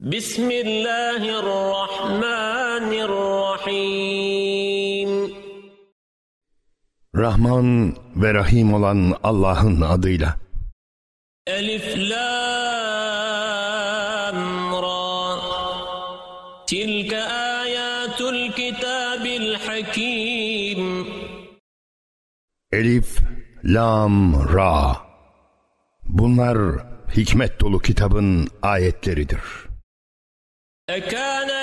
بسم الله الرحمن الرحيم Rahman ve Rahim olan Allah'ın adıyla. ألف لام را تلك آيات الكتاب الحكيم Elif, Lam, Ra. Bunlar hikmet dolu kitabın ayetleridir. أكان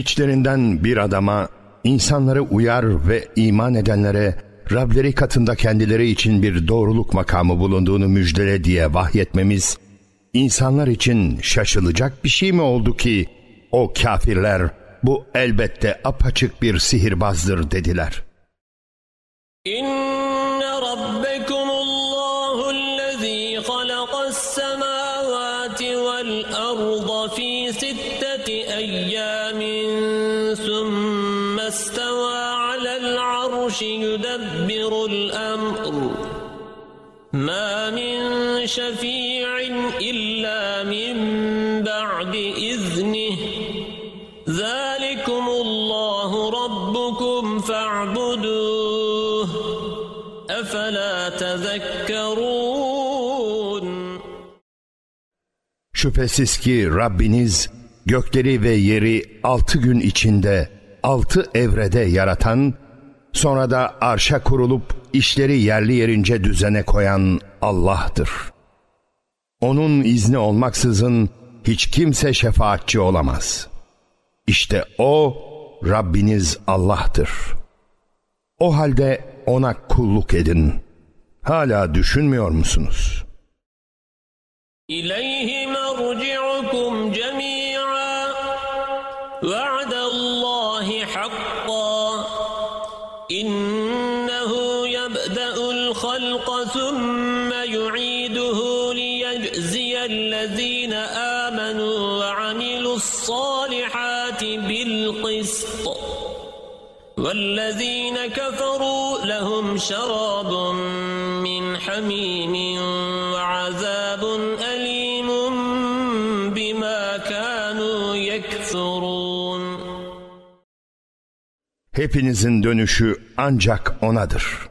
İçlerinden bir adama insanları uyar ve iman edenlere Rableri katında kendileri için bir doğruluk makamı bulunduğunu müjdele diye vahyetmemiz insanlar için şaşılacak bir şey mi oldu ki o kafirler bu elbette apaçık bir sihirbazdır dediler. إن يدبر الأمر ما من شفيع إلا من بعد إذنه ذلكم الله ربكم فاعبدوه أفلا تذكرون Şüphesiz ki Rabbiniz gökleri ve yeri altı gün içinde altı evrede yaratan, Sonra da arşa kurulup işleri yerli yerince düzene koyan Allah'tır. Onun izni olmaksızın hiç kimse şefaatçi olamaz. İşte o Rabbiniz Allah'tır. O halde ona kulluk edin. Hala düşünmüyor musunuz? İleyhi merci'ukum cemi'a والذين كفروا لهم شراب من حميم وعذاب أليم بما كانوا يكفرون Hepinizin dönüşü ancak O'nadır.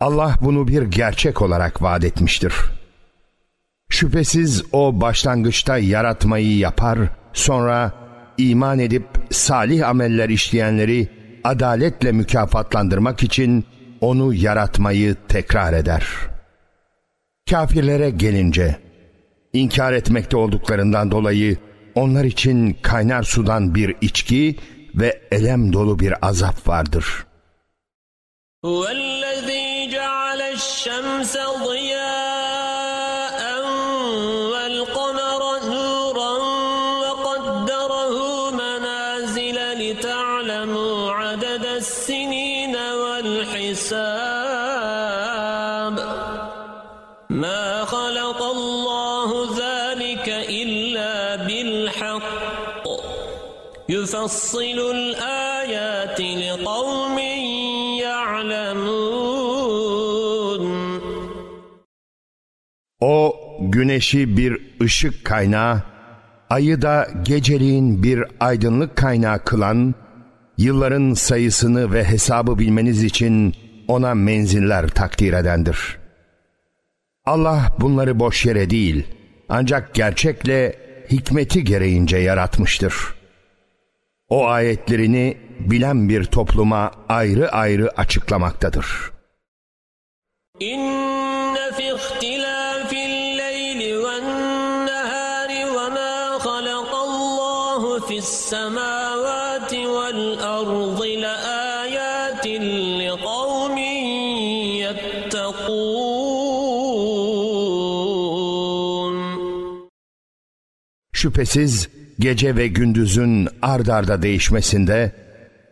Allah bunu bir gerçek olarak vaat etmiştir. Şüphesiz O başlangıçta yaratmayı yapar, sonra iman edip salih ameller işleyenleri adaletle mükafatlandırmak için onu yaratmayı tekrar eder. Kafirlere gelince, inkar etmekte olduklarından dolayı onlar için kaynar sudan bir içki ve elem dolu bir azap vardır. هو الذي جعل الشمس ضياء يفصل الآيات لقوم يعلمون O güneşi bir ışık kaynağı, ayı da geceliğin bir aydınlık kaynağı kılan, yılların sayısını ve hesabı bilmeniz için ona menziller takdir edendir. Allah bunları boş yere değil, ancak gerçekle hikmeti gereğince yaratmıştır. o ayetlerini bilen bir topluma ayrı ayrı açıklamaktadır. İnne fi ihtilafil leyli ven nehari ve ma halakallahu fis semavati vel ardi la ayatin li kavmin yettekûn. Şüphesiz gece ve gündüzün ard arda değişmesinde,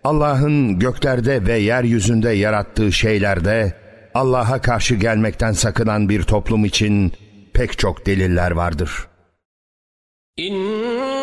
Allah'ın göklerde ve yeryüzünde yarattığı şeylerde, Allah'a karşı gelmekten sakınan bir toplum için pek çok deliller vardır. İnnellezîne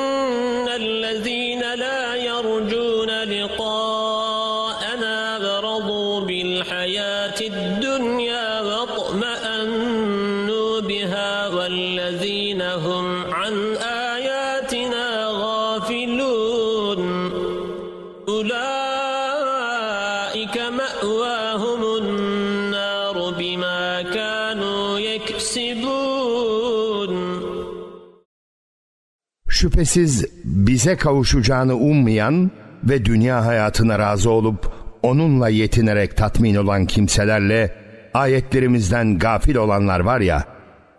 Şüphesiz bize kavuşacağını ummayan ve dünya hayatına razı olup onunla yetinerek tatmin olan kimselerle ayetlerimizden gafil olanlar var ya,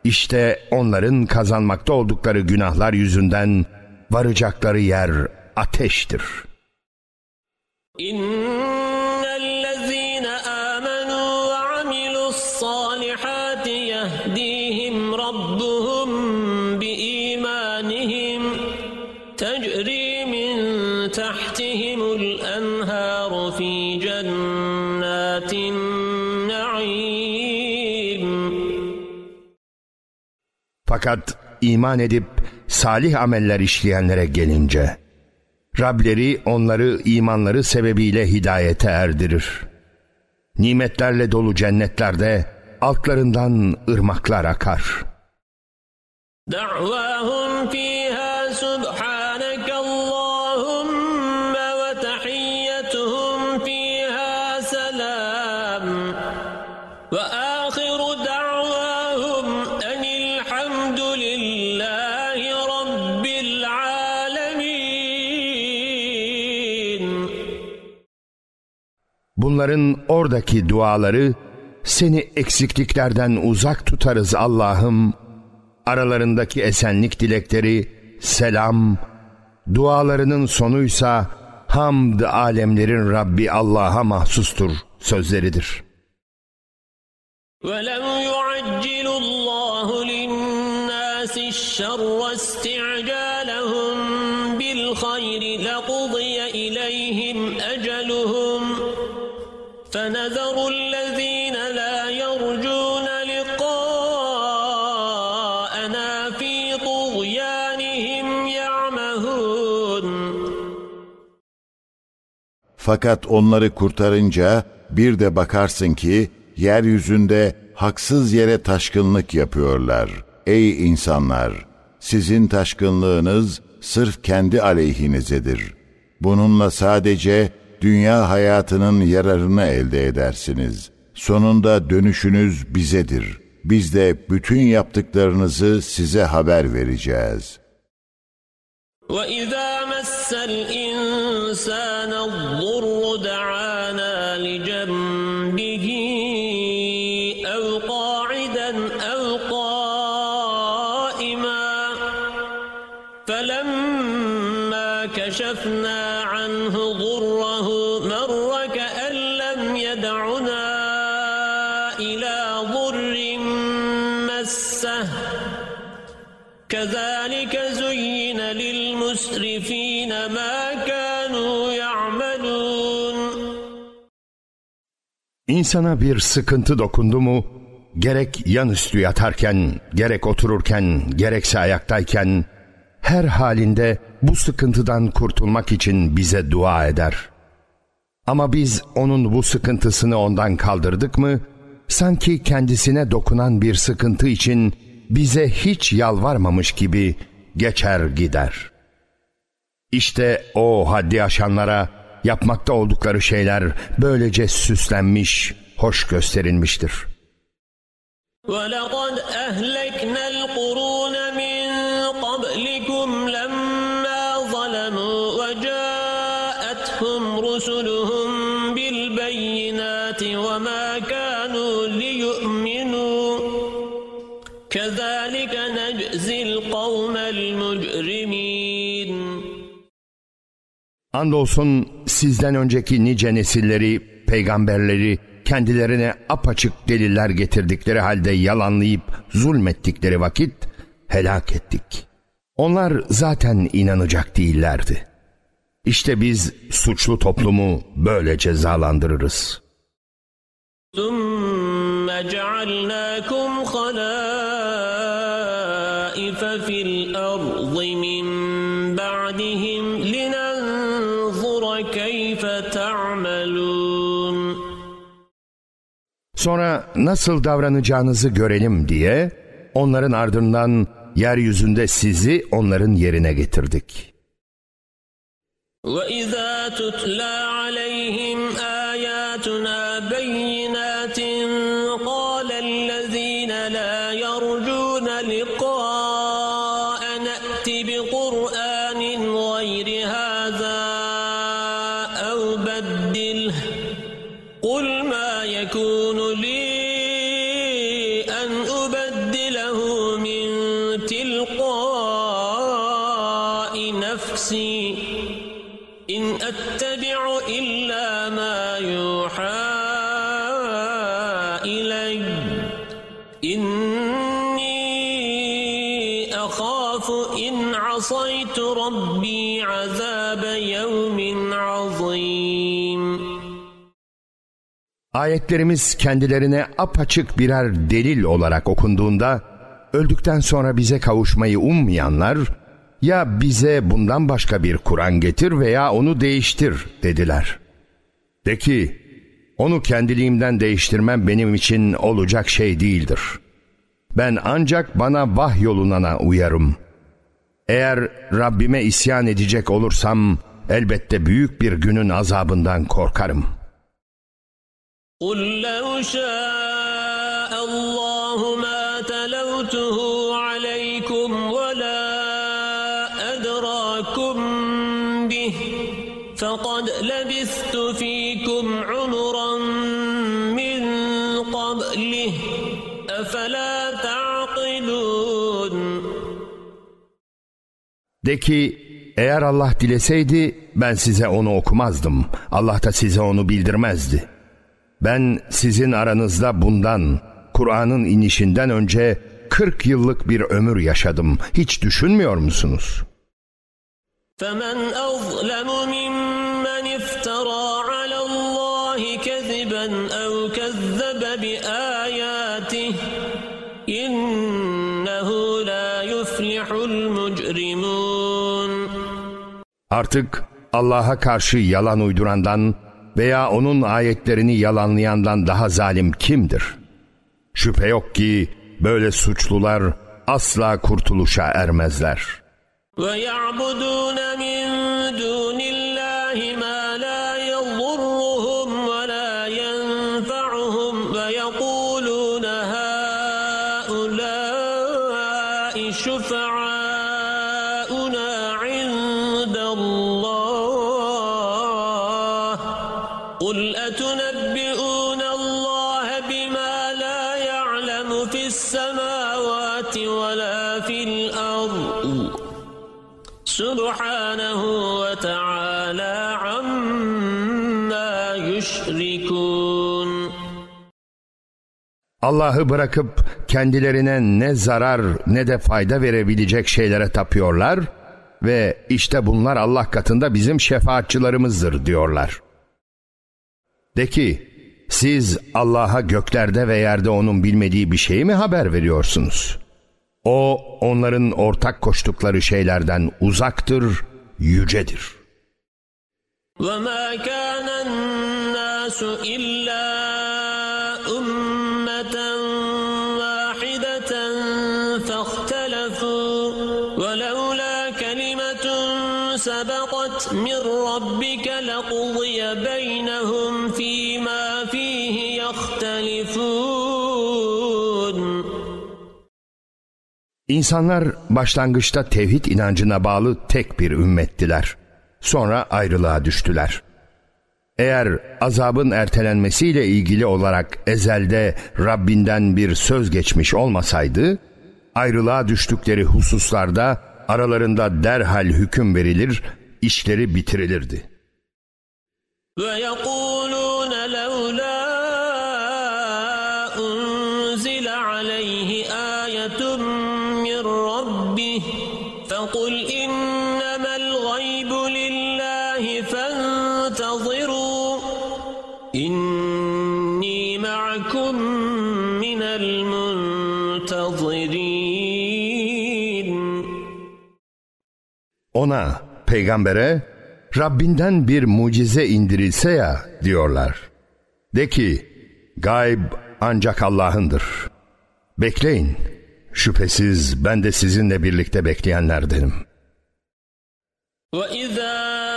işte onların kazanmakta oldukları günahlar yüzünden varacakları yer ateştir. İnnellezîne Fakat iman edip salih ameller işleyenlere gelince, Rableri onları imanları sebebiyle hidayete erdirir. Nimetlerle dolu cennetlerde altlarından ırmaklar akar. دعواهم فيها سبحانك اللهم Bunların oradaki duaları seni eksikliklerden uzak tutarız Allah'ım. Aralarındaki esenlik dilekleri selam, dualarının sonuysa hamd alemlerin Rabbi Allah'a mahsustur sözleridir. ولو يعجل الله للناس الشر استعجالهم Fakat onları kurtarınca bir de bakarsın ki yeryüzünde haksız yere taşkınlık yapıyorlar. Ey insanlar! Sizin taşkınlığınız sırf kendi aleyhinizedir. Bununla sadece dünya hayatının yararını elde edersiniz. Sonunda dönüşünüz bizedir. Biz de bütün yaptıklarınızı size haber vereceğiz.'' وإذا مس الإنسان الضر İnsana bir sıkıntı dokundu mu, gerek yanüstü yatarken, gerek otururken, gerekse ayaktayken, her halinde bu sıkıntıdan kurtulmak için bize dua eder. Ama biz onun bu sıkıntısını ondan kaldırdık mı, sanki kendisine dokunan bir sıkıntı için bize hiç yalvarmamış gibi geçer gider. İşte o haddi aşanlara yapmakta oldukları şeyler böylece süslenmiş, hoş gösterilmiştir. ولقد أهلكنا القرون Andolsun sizden önceki nice nesilleri, peygamberleri kendilerine apaçık deliller getirdikleri halde yalanlayıp zulmettikleri vakit helak ettik. Onlar zaten inanacak değillerdi. İşte biz suçlu toplumu böyle cezalandırırız. ثم جعلناكم خلائف Sonra nasıl davranacağınızı görelim diye onların ardından yeryüzünde sizi onların yerine getirdik. وإذا تتلى عليهم Ayetlerimiz kendilerine apaçık birer delil olarak okunduğunda öldükten sonra bize kavuşmayı ummayanlar ya bize bundan başka bir Kur'an getir veya onu değiştir dediler. De ki onu kendiliğimden değiştirmem benim için olacak şey değildir. Ben ancak bana vahyolunana uyarım. Eğer Rabbime isyan edecek olursam elbette büyük bir günün azabından korkarım.'' قل لو شاء الله ما تلوته عليكم ولا أدراكم به فقد لبثت فيكم عمرا من قبله أفلا تعقلون De ki eğer Allah dileseydi ben size onu okumazdım. Allah da size onu bildirmezdi. Ben sizin aranızda bundan, Kur'an'ın inişinden önce 40 yıllık bir ömür yaşadım. Hiç düşünmüyor musunuz? فمن أظلم ممن افترى على الله كذبا أو كذب بآياته إنه لا يفلح المجرمون Artık Allah'a karşı yalan uydurandan veya onun ayetlerini yalanlayandan daha zalim kimdir? Şüphe yok ki böyle suçlular asla kurtuluşa ermezler. ويعبدون من دون الله ما Allah'ı bırakıp kendilerine ne zarar ne de fayda verebilecek şeylere tapıyorlar ve işte bunlar Allah katında bizim şefaatçılarımızdır diyorlar. De ki siz Allah'a göklerde ve yerde onun bilmediği bir şeyi mi haber veriyorsunuz? O onların ortak koştukları şeylerden uzaktır, yücedir. وما كان الناس إلا سبقت من ربك لقضي بينهم فيما فيه يختلفون İnsanlar başlangıçta tevhid inancına bağlı tek bir ümmettiler. Sonra ayrılığa düştüler. Eğer azabın ertelenmesiyle ilgili olarak ezelde Rabbinden bir söz geçmiş olmasaydı, ayrılığa düştükleri hususlarda aralarında derhal hüküm verilir, işleri bitirilirdi. Ve yekulûne levlâ unzile aleyhi âyetun min rabbih fekul innemel gaybu lillahi fentazirû inni ma'akum minel muntazirin Ona peygambere, Rabbinden bir mucize indirilse ya diyorlar. De ki, gayb ancak Allah'ındır. Bekleyin. Şüphesiz ben de sizinle birlikte bekleyenlerdenim. وإذا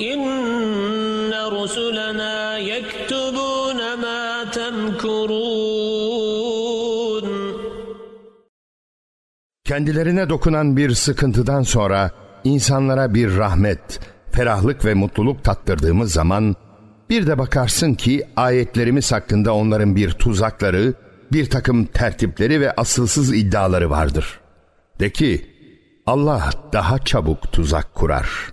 إن رسلنا يكتبون ما تمكرون Kendilerine dokunan bir sıkıntıdan sonra insanlara bir rahmet, ferahlık ve mutluluk tattırdığımız zaman bir de bakarsın ki ayetlerimiz hakkında onların bir tuzakları, bir takım tertipleri ve asılsız iddiaları vardır. De ki Allah daha çabuk tuzak kurar.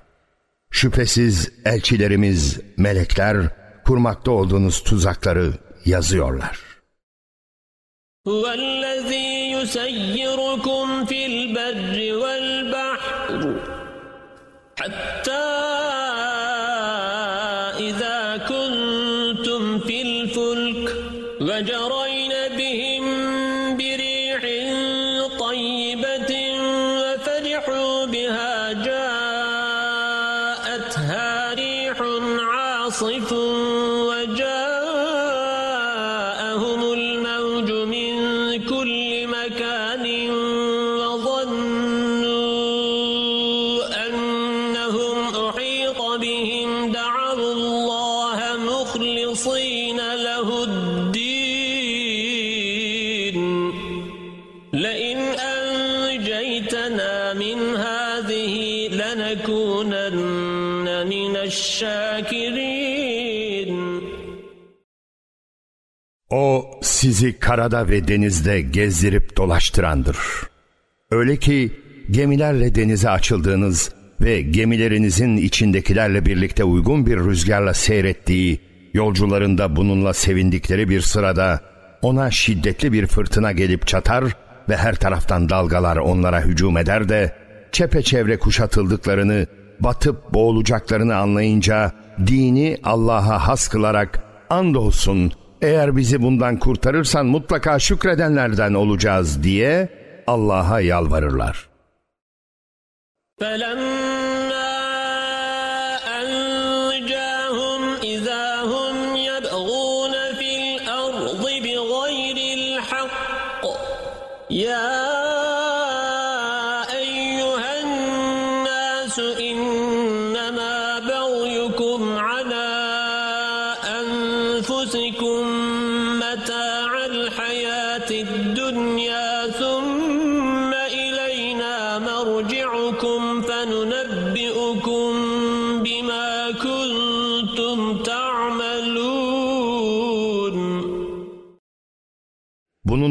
Şüphesiz elçilerimiz, melekler kurmakta olduğunuz tuzakları yazıyorlar. Huvellezî yuseyyirukum fil berri sizi karada ve denizde gezdirip dolaştırandır. Öyle ki gemilerle denize açıldığınız ve gemilerinizin içindekilerle birlikte uygun bir rüzgarla seyrettiği, yolcularında bununla sevindikleri bir sırada ona şiddetli bir fırtına gelip çatar ve her taraftan dalgalar onlara hücum eder de çepeçevre kuşatıldıklarını, batıp boğulacaklarını anlayınca dini Allah'a has kılarak andolsun eğer bizi bundan kurtarırsan mutlaka şükredenlerden olacağız diye Allah'a yalvarırlar. فلما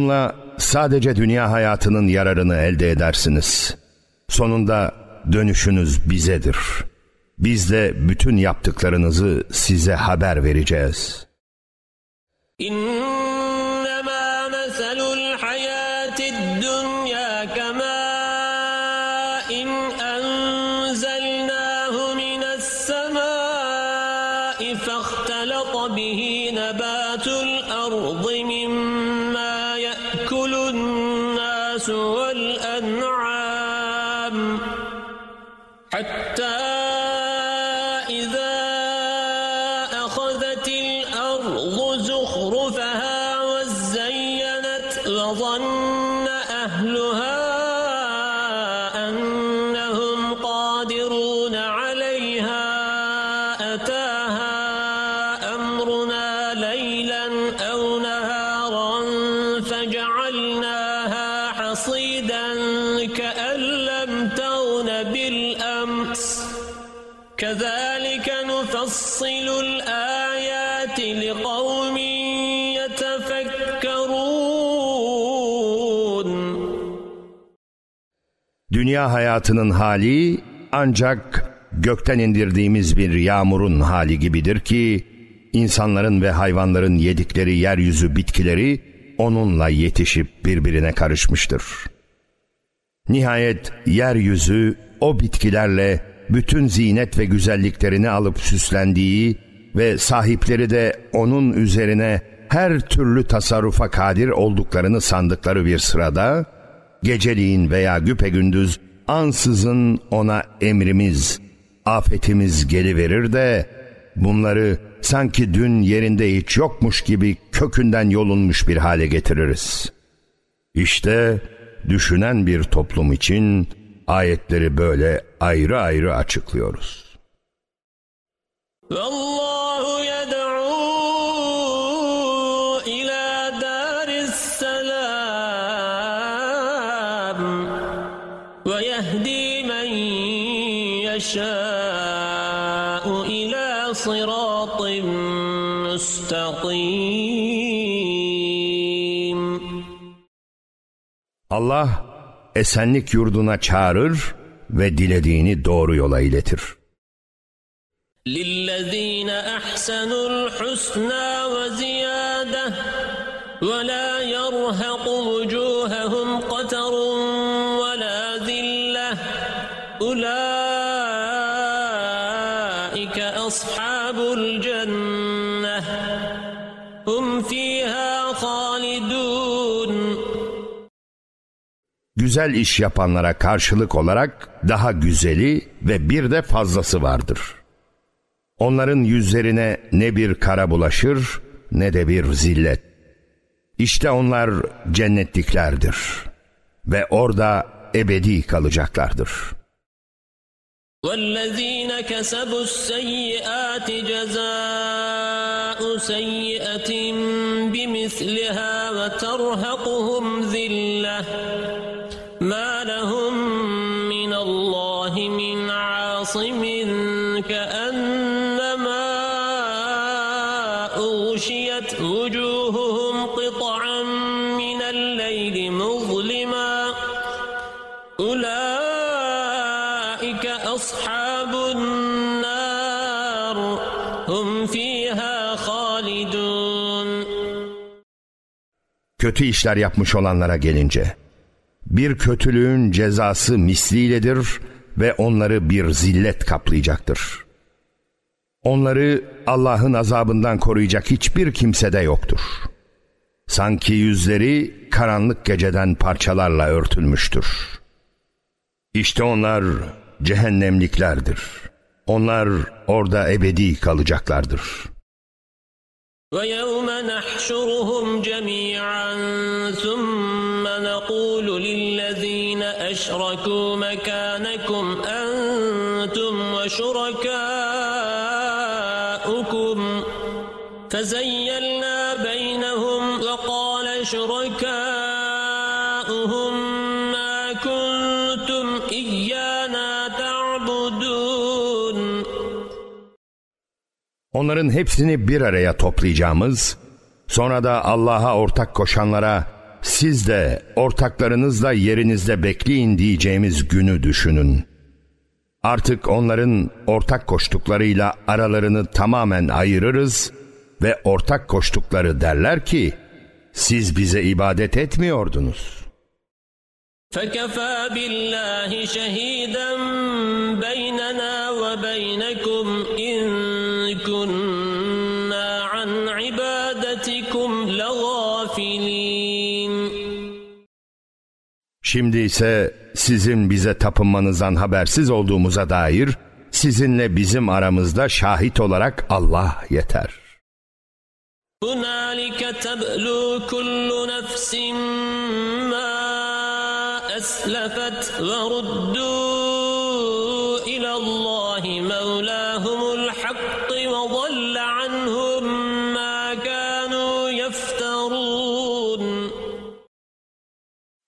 Bununla sadece dünya hayatının yararını elde edersiniz. Sonunda dönüşünüz bizedir. Biz de bütün yaptıklarınızı size haber vereceğiz. Dünya hayatının hali ancak gökten indirdiğimiz bir yağmurun hali gibidir ki insanların ve hayvanların yedikleri yeryüzü bitkileri onunla yetişip birbirine karışmıştır. Nihayet yeryüzü o bitkilerle bütün zinet ve güzelliklerini alıp süslendiği ve sahipleri de onun üzerine her türlü tasarrufa kadir olduklarını sandıkları bir sırada, geceliğin veya güpegündüz ansızın ona emrimiz, afetimiz geliverir de bunları sanki dün yerinde hiç yokmuş gibi kökünden yolunmuş bir hale getiririz. İşte düşünen bir toplum için ayetleri böyle ayrı ayrı açıklıyoruz. Vallahu yed'u yeşâ'u ila sıratın müstakim. Allah esenlik yurduna çağırır ve dilediğini doğru yola iletir. للذين أحسنوا الحسنى وزيادة ولا يرهق Güzel iş yapanlara karşılık olarak daha güzeli ve bir de fazlası vardır. Onların yüzlerine ne bir kara bulaşır ne de bir zillet. İşte onlar cennetliklerdir ve orada ebedi kalacaklardır. والذين كسبوا السيئات جزاء سيئة بمثلها وترهقهم عاصم كأنما أغشيت وجوههم قطعا من الليل مظلما أولئك أصحاب النار هم فيها خالدون Kötü işler yapmış olanlara gelince, bir kötülüğün cezası misliyledir ve onları bir zillet kaplayacaktır. Onları Allah'ın azabından koruyacak hiçbir kimse de yoktur. Sanki yüzleri karanlık geceden parçalarla örtülmüştür. İşte onlar cehennemliklerdir. Onlar orada ebedi kalacaklardır. ويوم نحشرهم جميعا ثم نقول للذين أشركوا مكانكم أنتم وشركاؤكم فزيلنا بينهم وقال شركاؤهم ما كنتم إيانا تعبدون Onların hepsini bir araya toplayacağımız, sonra da Allah'a ortak koşanlara siz de ortaklarınızla yerinizde bekleyin diyeceğimiz günü düşünün. Artık onların ortak koştuklarıyla aralarını tamamen ayırırız ve ortak koştukları derler ki siz bize ibadet etmiyordunuz. فكفى بالله شهيدا بيننا وبينكم Şimdi ise sizin bize tapınmanızdan habersiz olduğumuza dair sizinle bizim aramızda şahit olarak Allah yeter. هنالك تبلو كل نفس ما أسلفت وردوا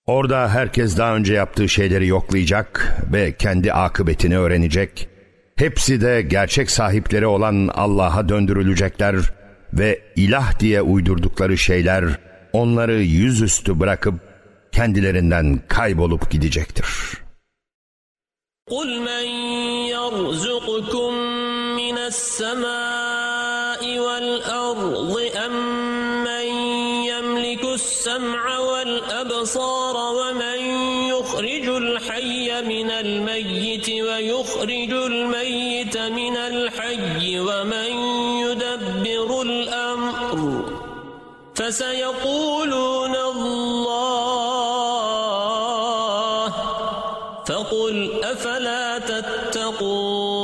Orada herkes daha önce yaptığı şeyleri yoklayacak ve kendi akıbetini öğrenecek. Hepsi de gerçek sahipleri olan Allah'a döndürülecekler ve ilah diye uydurdukları şeyler onları yüzüstü bırakıp kendilerinden kaybolup gidecektir. قل من يرزقكم من السماء والأرض أم من يملك السمع والأبصار الميت ويخرج الميت من الحي ومن يدبر الأمر فسيقولون الله فقل أفلا تتقون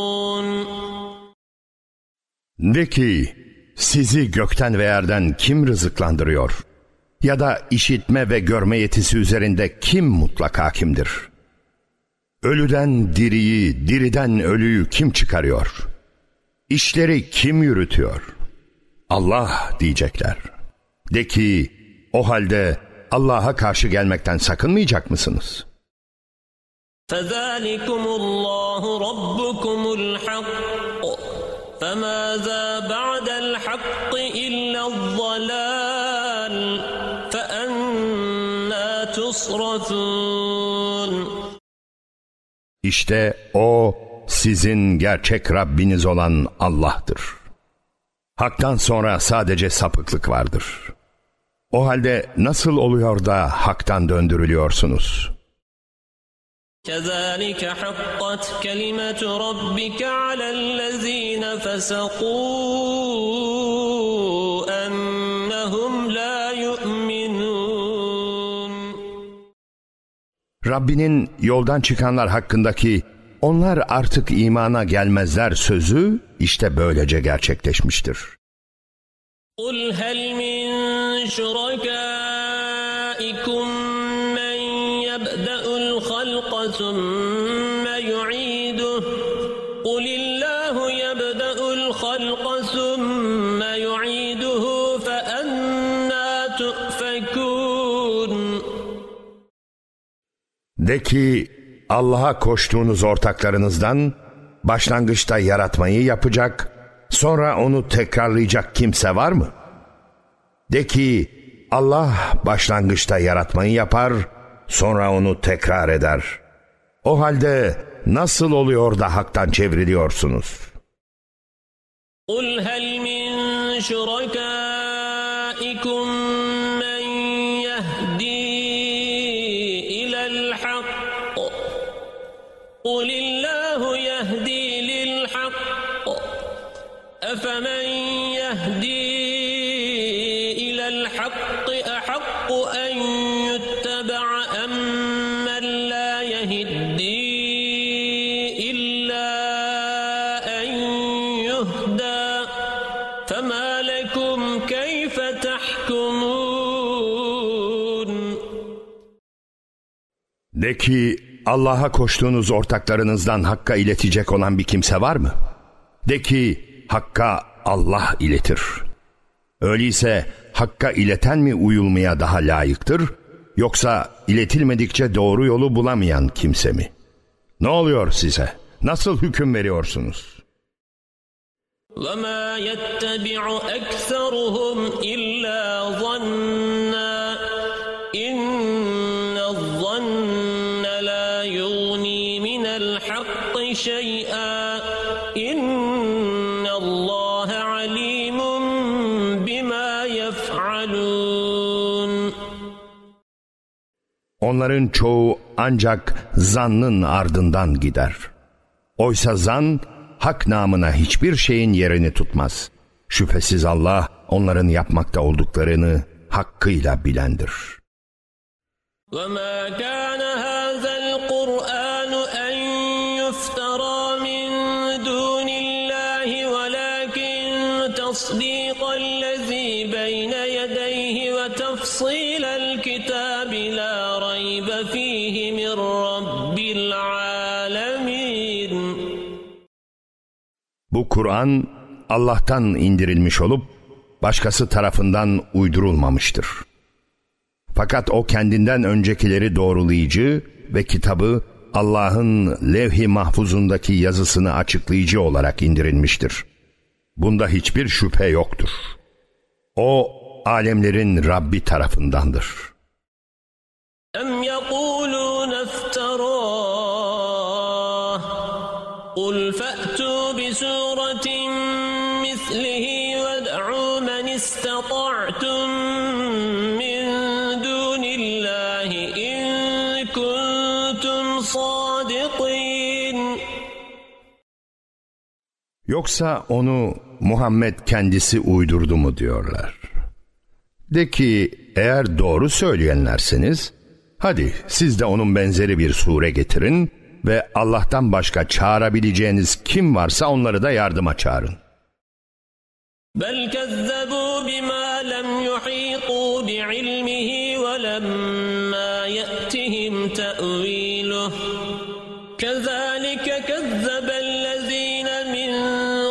De ki sizi gökten ve yerden kim rızıklandırıyor? Ya da işitme ve görme yetisi üzerinde kim mutlak hakimdir? Ölüden diriyi, diriden ölüyü kim çıkarıyor? İşleri kim yürütüyor? Allah diyecekler. De ki o halde Allah'a karşı gelmekten sakınmayacak mısınız? فذلكم الله ربكم الحق فماذا بعد الحق إلا الضلال فأنا تصرفون İşte o sizin gerçek Rabbiniz olan Allah'tır. Hak'tan sonra sadece sapıklık vardır. O halde nasıl oluyor da haktan döndürülüyorsunuz? كذلك حقت كلمة ربك على الذين فسقوا Rabbinin yoldan çıkanlar hakkındaki onlar artık imana gelmezler sözü işte böylece gerçekleşmiştir. قل هل من شركائكم De ki Allah'a koştuğunuz ortaklarınızdan başlangıçta yaratmayı yapacak, sonra onu tekrarlayacak kimse var mı? De ki Allah başlangıçta yaratmayı yapar, sonra onu tekrar eder. O halde nasıl oluyor da haktan çevriliyorsunuz? قل هل من شركائكم De ki Allah'a koştuğunuz ortaklarınızdan Hakk'a iletecek olan bir kimse var mı? De ki Hakk'a Allah iletir. Öyleyse Hakk'a ileten mi uyulmaya daha layıktır, yoksa iletilmedikçe doğru yolu bulamayan kimse mi? Ne oluyor size? Nasıl hüküm veriyorsunuz? وما يتبع أكثرهم إلا ظنا Onların çoğu ancak zannın ardından gider. Oysa zan hak namına hiçbir şeyin yerini tutmaz. Şüphesiz Allah onların yapmakta olduklarını hakkıyla bilendir. وما كان Bu Kur'an Allah'tan indirilmiş olup başkası tarafından uydurulmamıştır. Fakat o kendinden öncekileri doğrulayıcı ve kitabı Allah'ın levh-i mahfuzundaki yazısını açıklayıcı olarak indirilmiştir. Bunda hiçbir şüphe yoktur. O alemlerin Rabbi tarafındandır. Em yekulun efterah Kul fe'tu bi استطعتم من دون الله إن كنتم صادقين Yoksa onu Muhammed kendisi uydurdu mu diyorlar. De ki eğer doğru söyleyenlerseniz hadi siz de onun benzeri bir sure getirin ve Allah'tan başka çağırabileceğiniz kim varsa onları da yardıma çağırın. بل كذبوا بما لم يحيطوا بعلمه ولما يأتهم تأويله كذلك كذب الذين من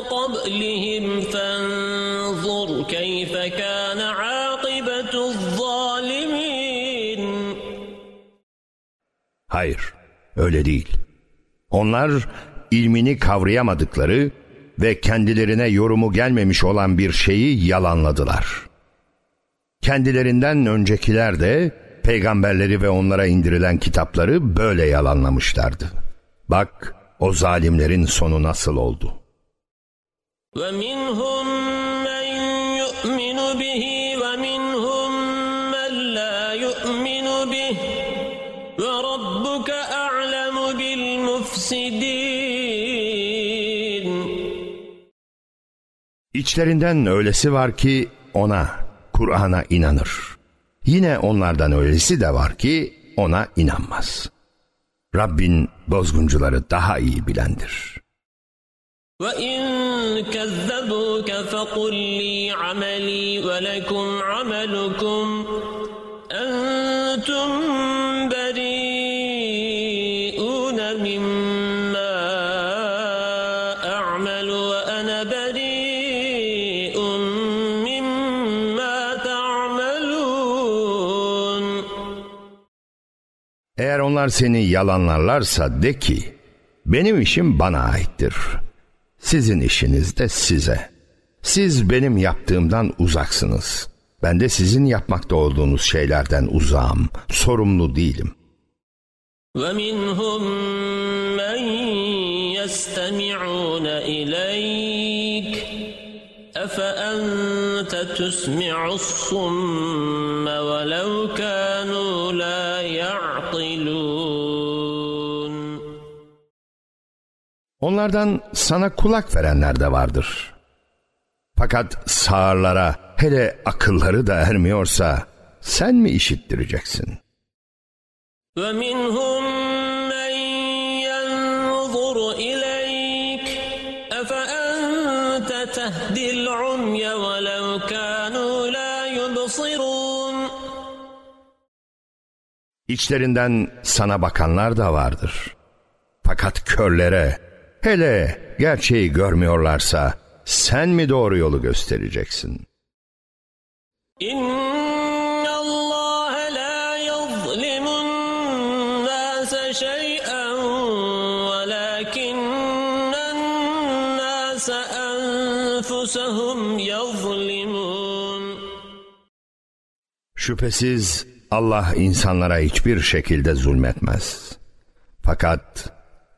قبلهم فانظر كيف كان عاقبة الظالمين Hayır, öyle değil. Onlar ilmini kavrayamadıkları ve kendilerine yorumu gelmemiş olan bir şeyi yalanladılar. Kendilerinden öncekiler de peygamberleri ve onlara indirilen kitapları böyle yalanlamışlardı. Bak o zalimlerin sonu nasıl oldu. ومنهم من يؤمن به İçlerinden öylesi var ki ona, Kur'an'a inanır. Yine onlardan öylesi de var ki ona inanmaz. Rabbin bozguncuları daha iyi bilendir. وإن كذبوك فقل لي عملي ولكم عملكم أنتم onlar seni yalanlarlarsa de ki, benim işim bana aittir. Sizin işiniz de size. Siz benim yaptığımdan uzaksınız. Ben de sizin yapmakta olduğunuz şeylerden uzağım, sorumlu değilim. ومنهم من يستمعون إليك أفأنت تسمع الصم ولو كانوا Onlardan sana kulak verenler de vardır. Fakat sağırlara hele akılları da ermiyorsa sen mi işittireceksin? ومنهم من ينظر إليك أفأنت تهدي العمي ولو كانوا لا يبصرون İçlerinden sana bakanlar da vardır. Fakat körlere Hele gerçeği görmüyorlarsa sen mi doğru yolu göstereceksin? Şüphesiz Allah insanlara hiçbir şekilde zulmetmez. Fakat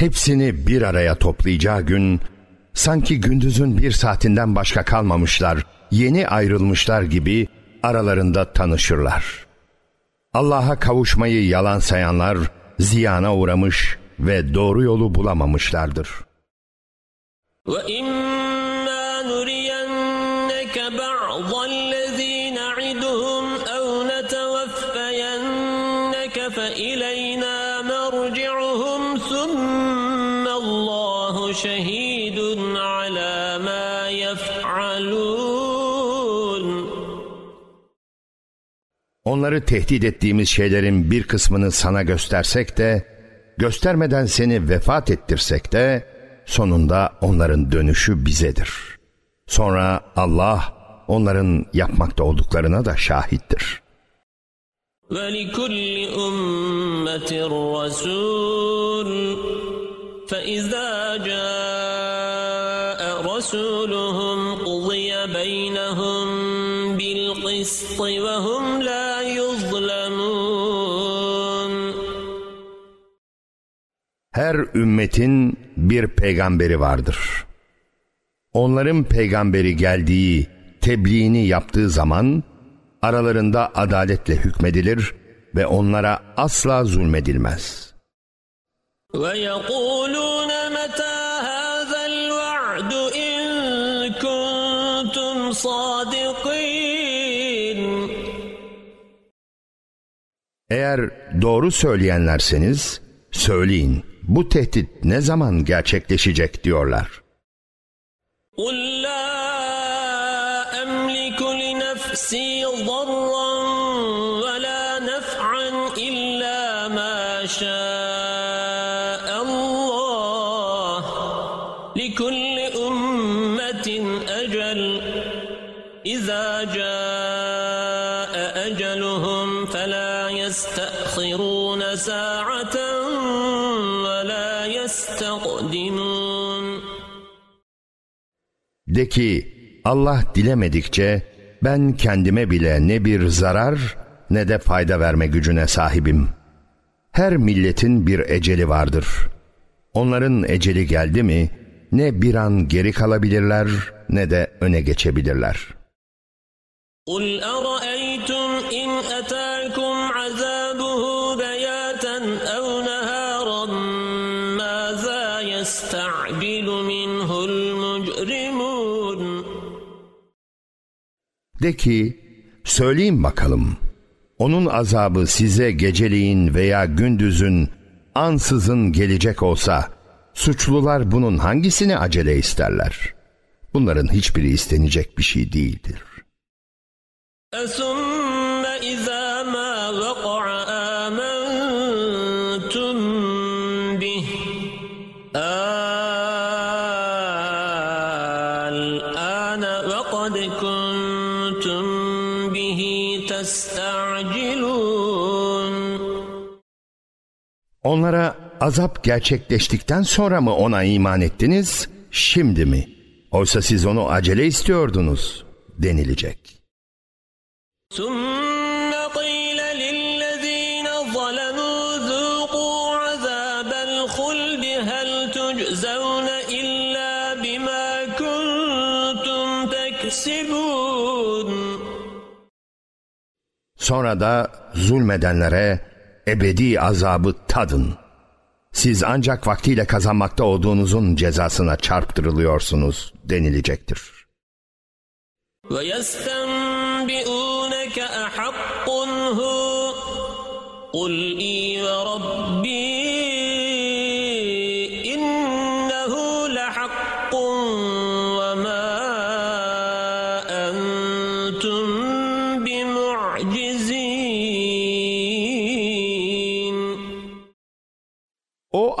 hepsini bir araya toplayacağı gün sanki gündüzün bir saatinden başka kalmamışlar, yeni ayrılmışlar gibi aralarında tanışırlar. Allah'a kavuşmayı yalan sayanlar ziyana uğramış ve doğru yolu bulamamışlardır. وإما Onları tehdit ettiğimiz şeylerin bir kısmını sana göstersek de, göstermeden seni vefat ettirsek de, sonunda onların dönüşü bizedir. Sonra Allah onların yapmakta olduklarına da şahittir. وَلِكُلِّ أُمَّةٍ رَسُولٌ فَإِذَا جَاءَ رَسُولُهُمْ قُضِيَ بَيْنَهُمْ بِالْقِسْطِ وَهُمْ لَا Her ümmetin bir peygamberi vardır. Onların peygamberi geldiği, tebliğini yaptığı zaman aralarında adaletle hükmedilir ve onlara asla zulmedilmez. وَيَقُولُونَ مَتَى هَذَا الْوَعْدُ إِن كُنتُمْ صَادِقِينَ Eğer doğru söyleyenlerseniz söyleyin bu tehdit ne zaman gerçekleşecek diyorlar. قُلْ لَا أَمْلِكُ لِنَفْسِي ضَرًّا وَلَا نَفْعًا إِلَّا مَا شَاءَ اللَّهُ لِكُلِّ أُمَّةٍ أَجَلٌ إِذَا جَاءَ أَجَلُهُمْ فَلَا يَسْتَأْخِرُونَ سَاعَةً De ki Allah dilemedikçe ben kendime bile ne bir zarar ne de fayda verme gücüne sahibim. Her milletin bir eceli vardır. Onların eceli geldi mi ne bir an geri kalabilirler ne de öne geçebilirler. قُلْ De ki söyleyin bakalım onun azabı size geceliğin veya gündüzün ansızın gelecek olsa suçlular bunun hangisini acele isterler? Bunların hiçbiri istenecek bir şey değildir. Onlara azap gerçekleştikten sonra mı ona iman ettiniz, şimdi mi? Oysa siz onu acele istiyordunuz denilecek. Sonra da zulmedenlere ebedi azabı tadın. Siz ancak vaktiyle kazanmakta olduğunuzun cezasına çarptırılıyorsunuz denilecektir. ويستنبئونك أحق هو قل إي وربي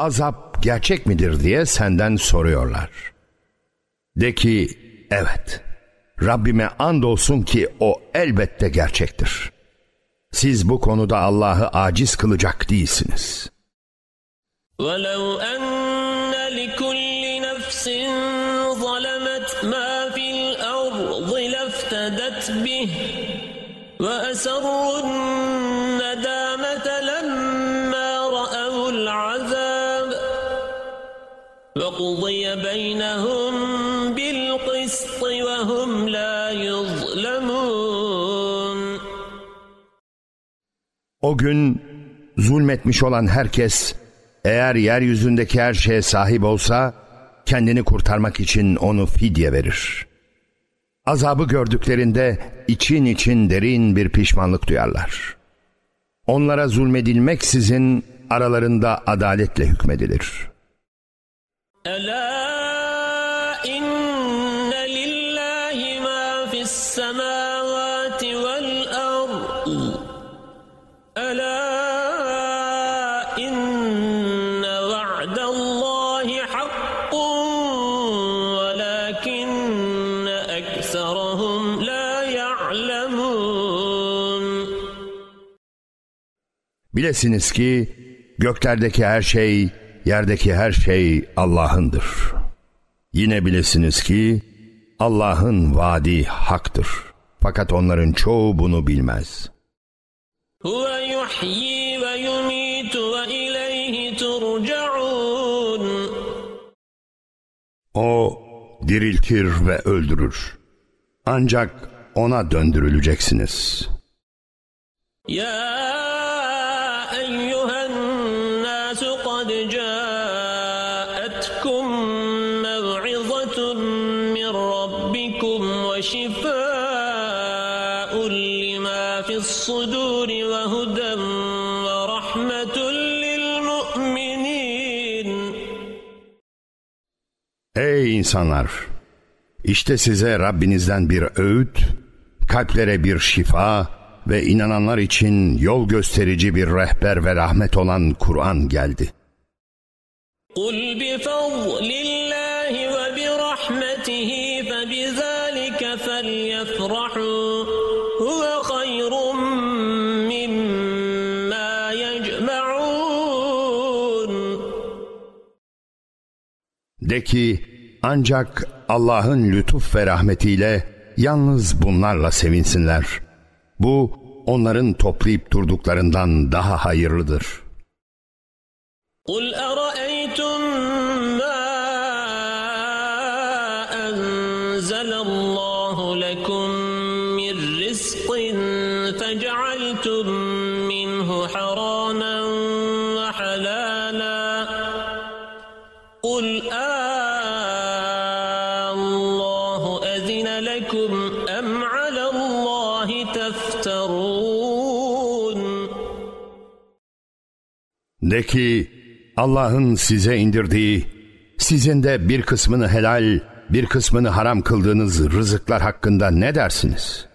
O azap gerçek midir diye senden soruyorlar. De ki evet Rabbime andolsun ki o elbette gerçektir. Siz bu konuda Allah'ı aciz kılacak değilsiniz. ولو أن لكل نفس ظلمت ما في الأرض لافتدت به وأسروا بينهم بالقسط وهم لا يظلمون O gün zulmetmiş olan herkes eğer yeryüzündeki her şeye sahip olsa kendini kurtarmak için onu fidye verir. Azabı gördüklerinde için için derin bir pişmanlık duyarlar. Onlara zulmedilmeksizin aralarında adaletle hükmedilir. ألا إن لله ما في السماوات والأرض. ألا إن وعد الله حق ولكن أكثرهم لا يعلمون. Bilesiniz ki göklerdeki her şey yerdeki her şey Allah'ındır. Yine bilesiniz ki Allah'ın vaadi haktır. Fakat onların çoğu bunu bilmez. O diriltir ve öldürür. Ancak ona döndürüleceksiniz. Ya لما في الصدور وهدى ورحمة للمؤمنين Ey insanlar! İşte size Rabbinizden bir öğüt, kalplere bir şifa ve inananlar için yol gösterici bir rehber ve rahmet olan Kur'an geldi. قل بفضل De ki ancak Allah'ın lütuf ve rahmetiyle yalnız bunlarla sevinsinler. Bu onların toplayıp durduklarından daha hayırlıdır. قل أرأيتم De ki Allah'ın size indirdiği, sizin de bir kısmını helal, bir kısmını haram kıldığınız rızıklar hakkında ne dersiniz?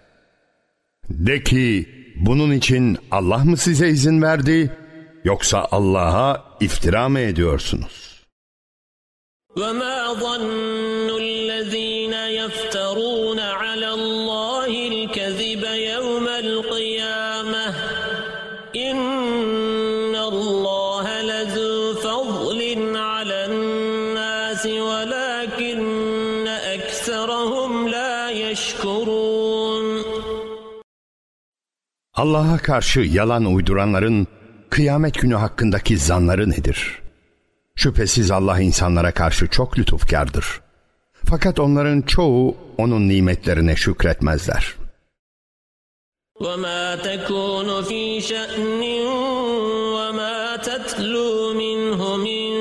De ki bunun için Allah mı size izin verdi yoksa Allah'a iftira mı ediyorsunuz? وما ظن الذين يفترون على الله الكذب يوم Allah'a karşı yalan uyduranların kıyamet günü hakkındaki zanları nedir? Şüphesiz Allah insanlara karşı çok lütufkardır. Fakat onların çoğu onun nimetlerine şükretmezler. وما تكون في شأن وما تتلو منه من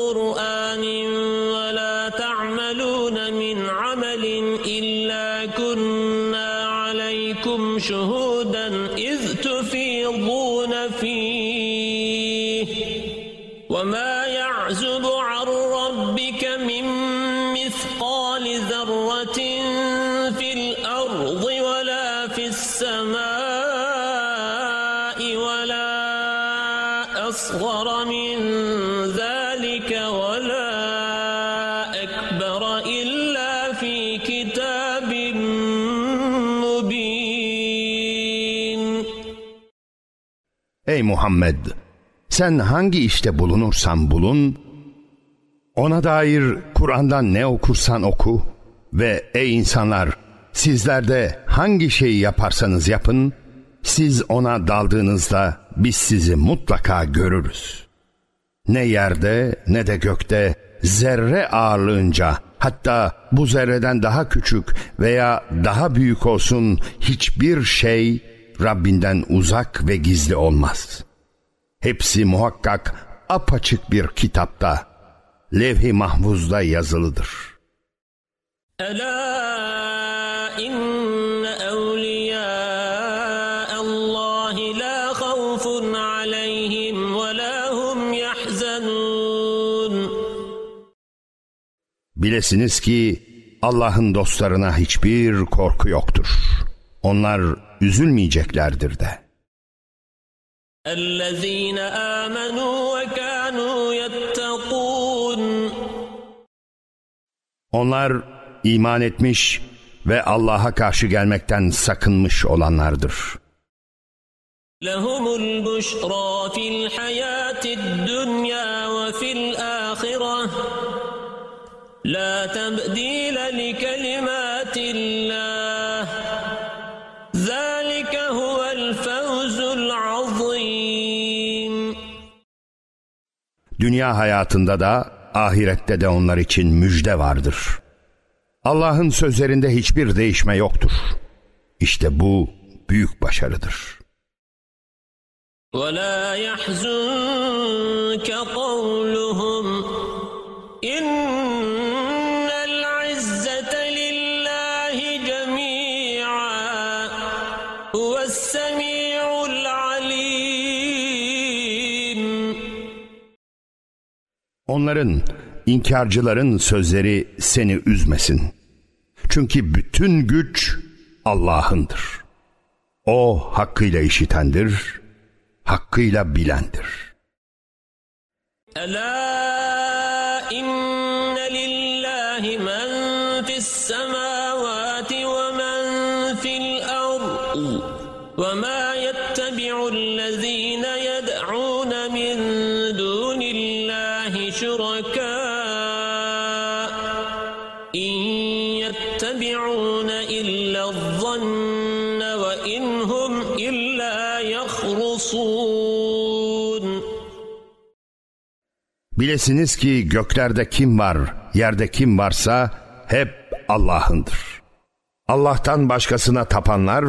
قرآن ولا تعملون من عمل إلا كنا عليكم شهودا Ey Muhammed! Sen hangi işte bulunursan bulun, ona dair Kur'an'dan ne okursan oku ve ey insanlar sizler de hangi şeyi yaparsanız yapın, siz ona daldığınızda biz sizi mutlaka görürüz. Ne yerde ne de gökte zerre ağırlığınca hatta bu zerreden daha küçük veya daha büyük olsun hiçbir şey Rabbinden uzak ve gizli olmaz. Hepsi muhakkak apaçık bir kitapta, levh-i mahfuzda yazılıdır. Ela inne evliya Allahi la khawfun aleyhim ve la hum yahzanun. Bilesiniz ki Allah'ın dostlarına hiçbir korku yoktur. Onlar üzülmeyeceklerdir de. الذين آمنوا وكانوا يتقون Onlar iman etmiş ve Allah'a karşı gelmekten sakınmış olanlardır. لهم البشرى في الحياة الدنيا وفي الآخرة لا تبديل لكلمات الله Dünya hayatında da ahirette de onlar için müjde vardır. Allah'ın sözlerinde hiçbir değişme yoktur. İşte bu büyük başarıdır. ولا يحزنك قولهم Onların, inkarcıların sözleri seni üzmesin. Çünkü bütün güç Allah'ındır. O hakkıyla işitendir, hakkıyla bilendir. Ela Bilesiniz ki göklerde kim var, yerde kim varsa hep Allah'ındır. Allah'tan başkasına tapanlar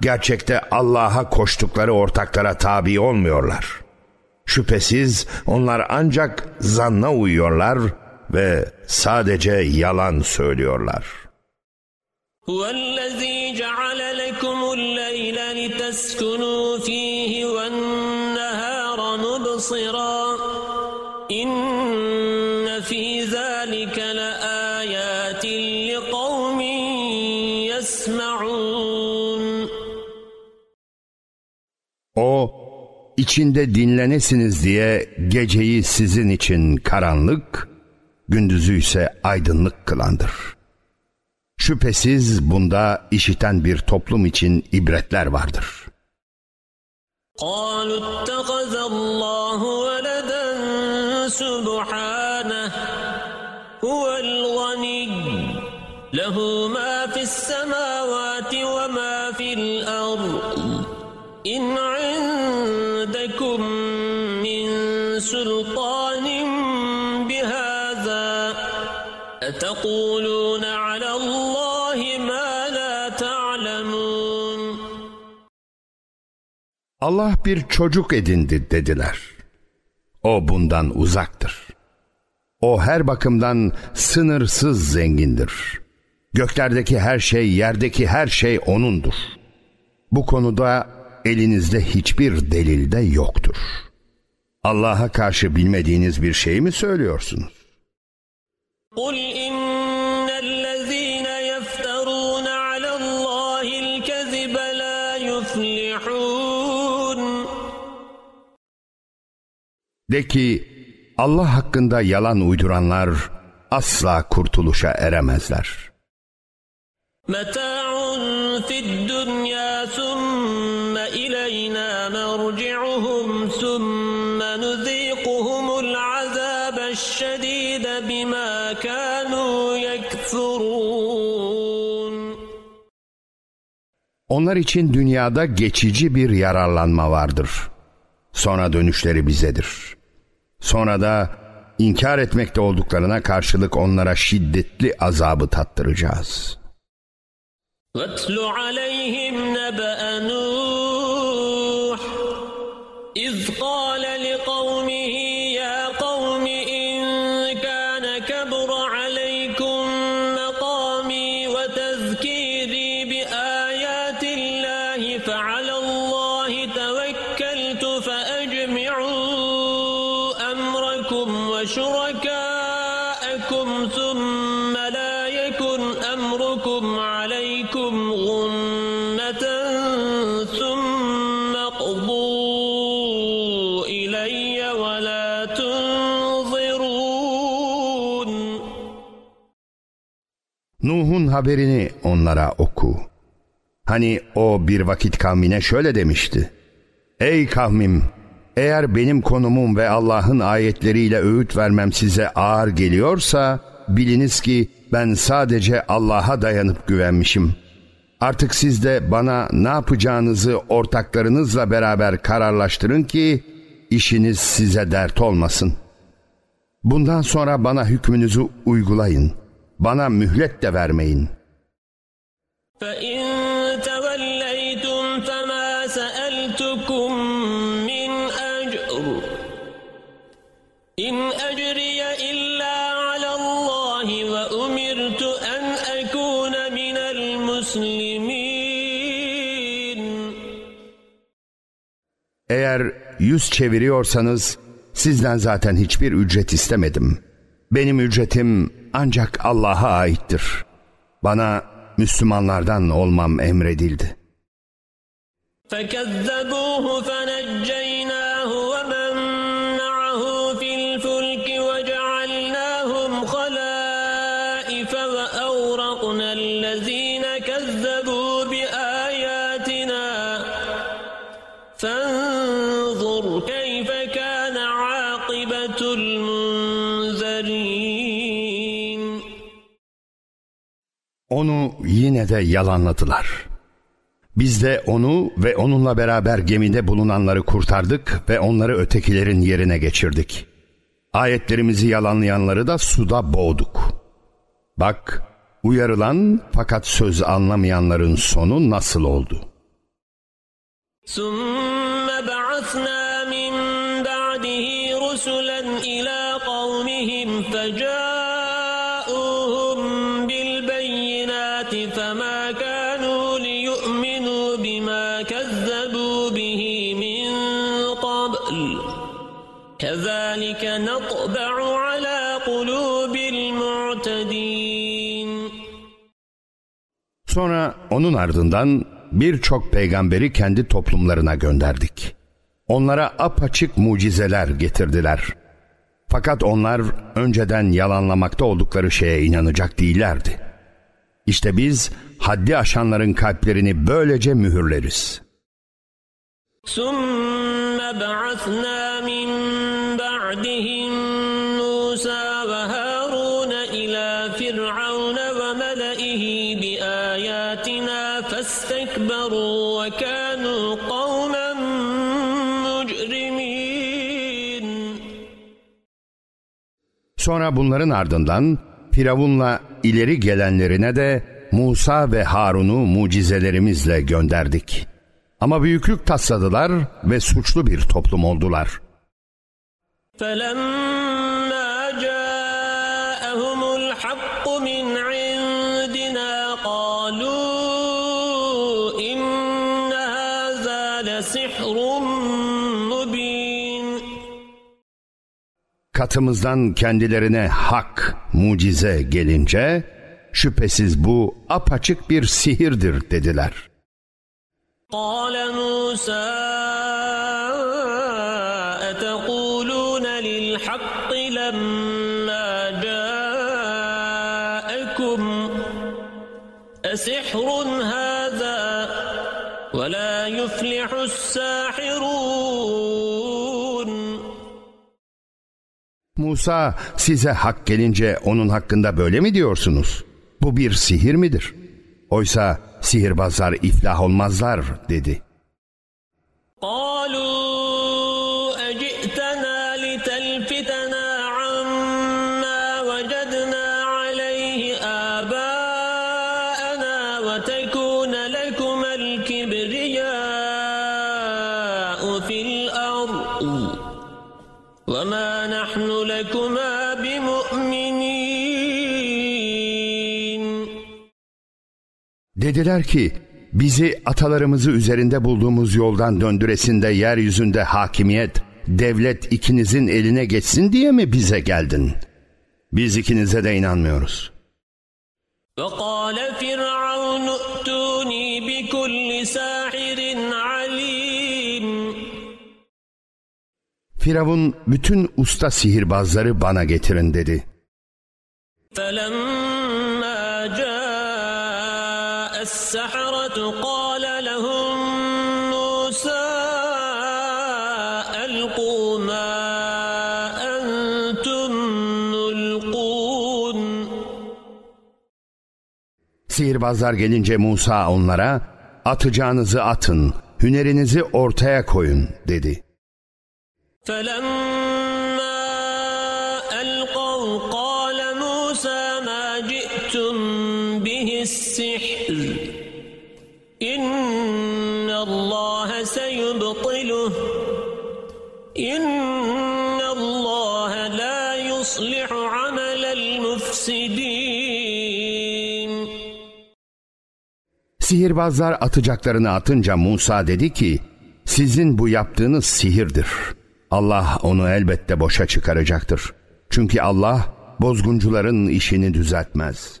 gerçekte Allah'a koştukları ortaklara tabi olmuyorlar. Şüphesiz onlar ancak zanna uyuyorlar ve sadece yalan söylüyorlar. هو الذي جعل لكم الليل لتسكنوا فيه والنهار مبصرا O içinde dinlenesiniz diye geceyi sizin için karanlık, gündüzü ise aydınlık kılandır. Şüphesiz bunda işiten bir toplum için ibretler vardır. قالوا اتخذ الله ولدا سبحانه هو الغني له ما في السماوات وما في الأرض إن أتقولون على الله ما لا تعلمون Allah bir çocuk edindi dediler. O bundan uzaktır. O her bakımdan sınırsız zengindir. Göklerdeki her şey, yerdeki her şey O'nundur. Bu konuda elinizde hiçbir delil de yoktur. Allah'a karşı bilmediğiniz bir şey mi söylüyorsunuz? قل إن الذين يفترون على الله الكذب لا يفلحون De ki Allah hakkında yalan uyduranlar asla kurtuluşa eremezler. متاع في الدنيا ثم إلينا مرجعهم Onlar için dünyada geçici bir yararlanma vardır. Sonra dönüşleri bizedir. Sonra da inkar etmekte olduklarına karşılık onlara şiddetli azabı tattıracağız. واتل عليهم نبأ نوح ولا تنظرون Nuh'un haberini onlara oku. Hani o bir vakit kavmine şöyle demişti. Ey kavmim! Eğer benim konumum ve Allah'ın ayetleriyle öğüt vermem size ağır geliyorsa biliniz ki ben sadece Allah'a dayanıp güvenmişim. Artık siz de bana ne yapacağınızı ortaklarınızla beraber kararlaştırın ki işiniz size dert olmasın. Bundan sonra bana hükmünüzü uygulayın. Bana mühlet de vermeyin. فإن توليتم فما سألتكم من أجر إن أجري إلا على الله وأمرت أن أكون من المسلمين Eğer yüz çeviriyorsanız sizden zaten hiçbir ücret istemedim. Benim ücretim ancak Allah'a aittir. Bana Müslümanlardan olmam emredildi. فكذبوه فنجيناه Onu yine de yalanladılar. Biz de onu ve onunla beraber gemide bulunanları kurtardık ve onları ötekilerin yerine geçirdik. Ayetlerimizi yalanlayanları da suda boğduk. Bak, uyarılan fakat söz anlamayanların sonu nasıl oldu? ثم بعثنا نطبع على قلوب المعتدين Sonra onun ardından birçok peygamberi kendi toplumlarına gönderdik. Onlara apaçık mucizeler getirdiler. Fakat onlar önceden yalanlamakta oldukları şeye inanacak değillerdi. İşte biz haddi aşanların kalplerini böylece mühürleriz. ثم بعثنا من بعدهم موسى وهارون إلى فرعون وملئه بآياتنا فاستكبروا وكانوا قوما مجرمين Sonra bunların ardından Firavun'la ileri gelenlerine de Musa ve Harun'u mucizelerimizle gönderdik. Ama büyüklük tasladılar ve suçlu bir toplum oldular. فلما جاءهم الحق من عندنا قالوا إن هذا لسحر مبين Katımızdan kendilerine hak, mucize gelince şüphesiz bu apaçık bir sihirdir dediler. قال موسى أسحر هذا ولا يفلح الساحرون Musa size hak gelince onun hakkında böyle mi diyorsunuz? Bu bir sihir midir? Oysa sihirbazlar iflah olmazlar dedi. قالوا Dediler ki bizi atalarımızı üzerinde bulduğumuz yoldan döndüresinde yeryüzünde hakimiyet, devlet ikinizin eline geçsin diye mi bize geldin? Biz ikinize de inanmıyoruz. وقال فرعون ائتوني بكل ساحر عليم Firavun bütün usta sihirbazları bana getirin dedi. فلما جاء Sihirbazlar gelince Musa onlara atacağınızı atın, hünerinizi ortaya koyun dedi. فلما ألقوا قال موسى ما جئتم به السحر إن الله سيبطله إن Sihirbazlar atacaklarını atınca Musa dedi ki, sizin bu yaptığınız sihirdir. Allah onu elbette boşa çıkaracaktır. Çünkü Allah bozguncuların işini düzeltmez.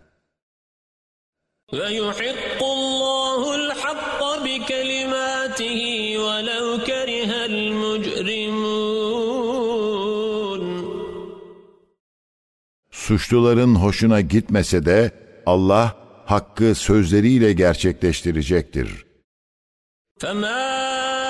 ويحق الله الحق بكلماته ولو كره المجرمون Suçluların hoşuna gitmese de Allah hakkı sözleriyle gerçekleştirecektir. فما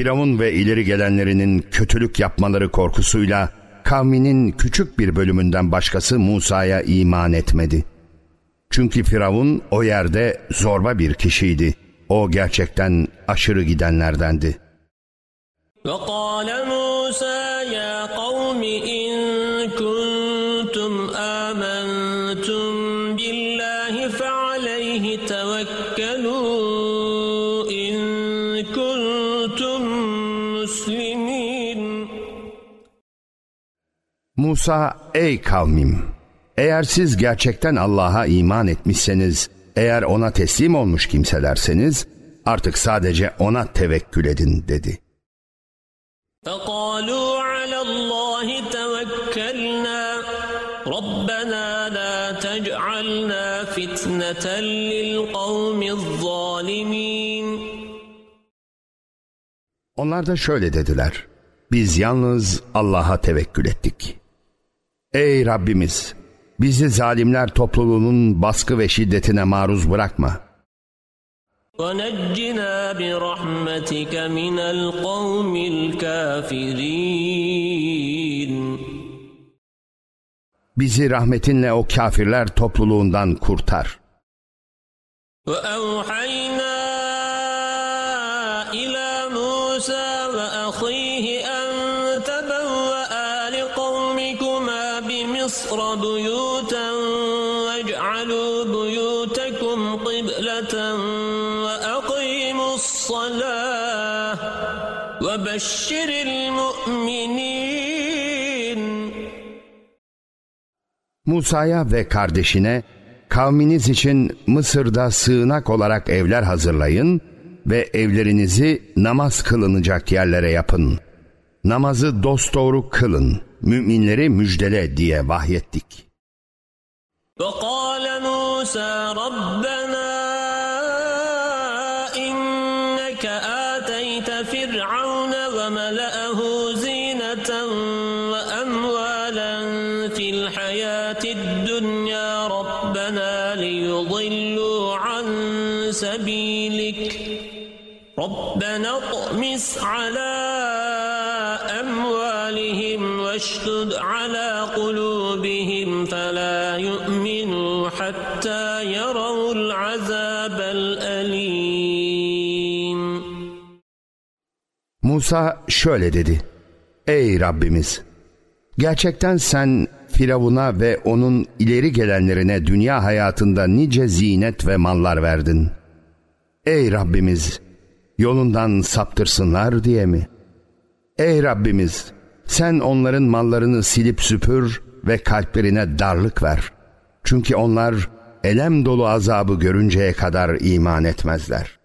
Firavun ve ileri gelenlerinin kötülük yapmaları korkusuyla kavminin küçük bir bölümünden başkası Musa'ya iman etmedi. Çünkü Firavun o yerde zorba bir kişiydi. O gerçekten aşırı gidenlerdendi. وقال موسى يا قوم Musa, ey kavmim! Eğer siz gerçekten Allah'a iman etmişseniz, eğer ona teslim olmuş kimselerseniz, artık sadece ona tevekkül edin dedi. فقالوا على الله توكلنا ربنا لا تجعلنا فتنة للقوم الظالمين Onlar da şöyle dediler. Biz yalnız Allah'a tevekkül ettik. Ey Rabbimiz! Bizi zalimler topluluğunun baskı ve şiddetine maruz bırakma. ونجنا برحمتك من القوم الكافرين Bizi rahmetinle o kafirler topluluğundan kurtar. وأوحينا وبشر المؤمنين Musa'ya ve kardeşine kavminiz için Mısır'da sığınak olarak evler hazırlayın ve evlerinizi namaz kılınacak yerlere yapın. Namazı dosdoğru kılın, müminleri müjdele diye vahyettik. وقال موسى ربنا إنك آتيت فرعون وملأه زينة وأموالا في الحياة الدنيا. ربنا ليضلوا عن سبيلك. ربنا اطمس على أموالهم واشتد على Musa şöyle dedi. Ey Rabbimiz! Gerçekten sen Firavun'a ve onun ileri gelenlerine dünya hayatında nice zinet ve mallar verdin. Ey Rabbimiz! Yolundan saptırsınlar diye mi? Ey Rabbimiz! Sen onların mallarını silip süpür ve kalplerine darlık ver. Çünkü onlar elem dolu azabı görünceye kadar iman etmezler.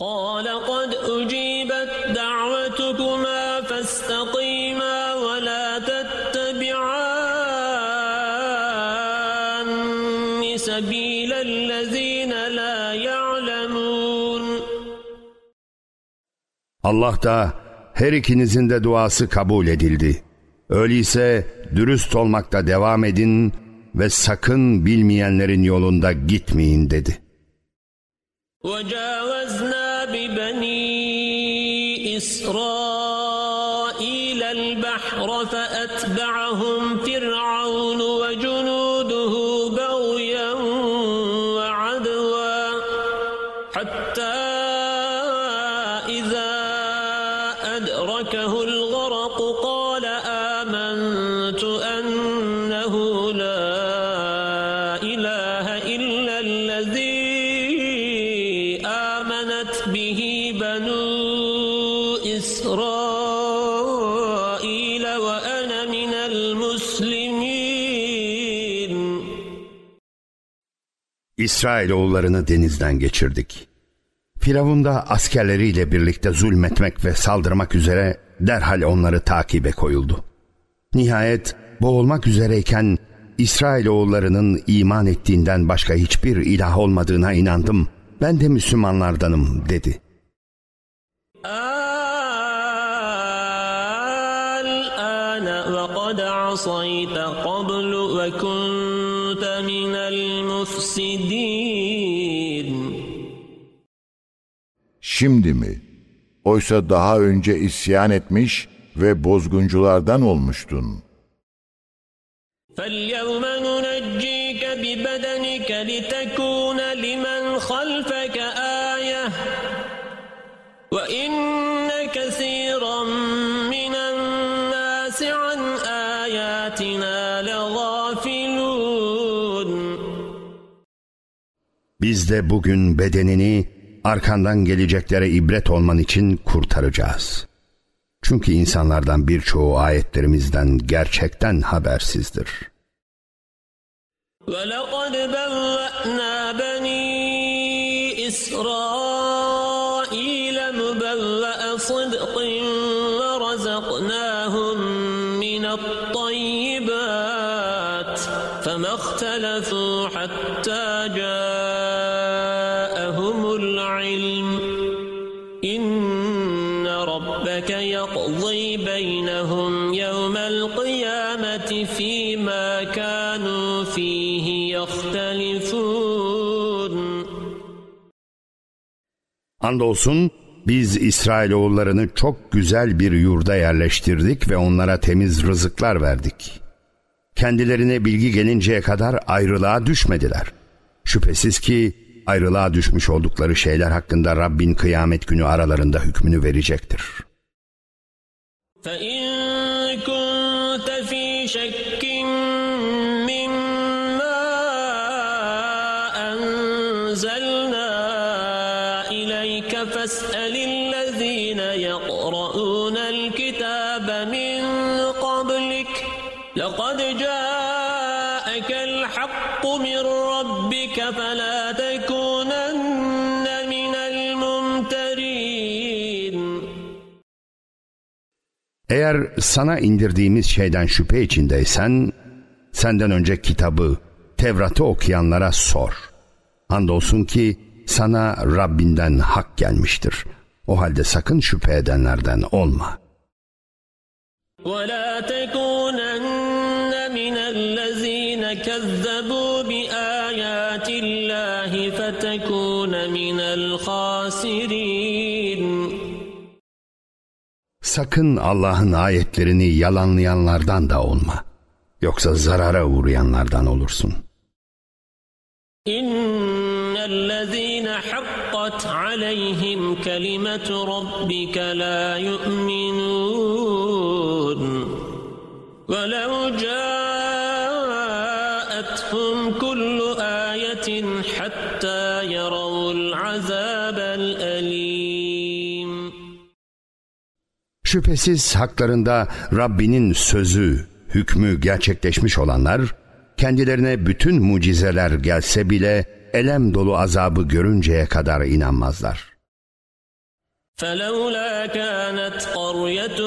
قال قد أجيبت دعوتكما فاستقيما ولا تتبعان سبيل الذين لا يعلمون Allah da her ikinizin de duası kabul edildi. Öyleyse dürüst olmakta devam edin ve sakın bilmeyenlerin yolunda gitmeyin dedi. وجاوزنا ببني إسرائيل. İsrailoğullarını denizden geçirdik. Firavun da askerleriyle birlikte zulmetmek ve saldırmak üzere derhal onları takibe koyuldu. Nihayet boğulmak üzereyken İsrailoğullarının iman ettiğinden başka hiçbir ilah olmadığına inandım. Ben de Müslümanlardanım dedi. الآن وقد عصيت قبل وكنت من المفسدين Şimdi mi? Oysa daha önce isyan etmiş ve bozgunculardan olmuştun. فاليوم ننجيك ببدنك لتكون لمن خلفك آية وإن Biz de bugün bedenini arkandan geleceklere ibret olman için kurtaracağız. Çünkü insanlardan birçoğu ayetlerimizden gerçekten habersizdir. ولقد بوأنا Andolsun biz İsrailoğullarını çok güzel bir yurda yerleştirdik ve onlara temiz rızıklar verdik. Kendilerine bilgi gelinceye kadar ayrılığa düşmediler. Şüphesiz ki ayrılığa düşmüş oldukları şeyler hakkında Rabbin kıyamet günü aralarında hükmünü verecektir. فإن كنت في شك فاسأل الذين يقرؤون الكتاب من قبلك لقد جاءك الحق من ربك فلا تكونن من الممترين Eğer sana indirdiğimiz şeyden şüphe içindeysen, senden önce kitabı, Tevrat'ı okuyanlara sor. Andolsun ki sana Rabbinden hak gelmiştir. O halde sakın şüphe edenlerden olma. ولا تكونن من الذين كذبوا بآيات الله فتكون من الخاسرين Sakın Allah'ın ayetlerini yalanlayanlardan da olma. Yoksa zarara uğrayanlardan olursun. إن الذين حقت عليهم كلمة ربك لا يؤمنون ولو جاءتهم كل آية حتى يروا العذاب الأليم Şüphesiz haklarında Rabbinin sözü, hükmü gerçekleşmiş olanlar, kendilerine bütün mucizeler gelse bile elem dolu azabı görünceye kadar inanmazlar. فلولا كانت قرية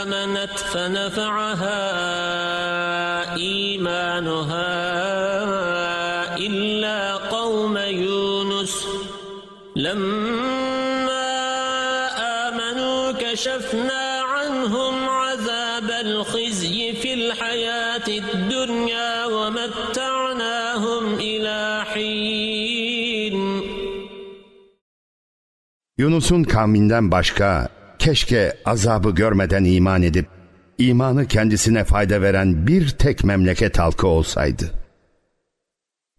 آمنت فنفعها إيمانها إلا قوم يونس لما آمنوا كشفنا Yunus'un kavminden başka keşke azabı görmeden iman edip imanı kendisine fayda veren bir tek memleket halkı olsaydı.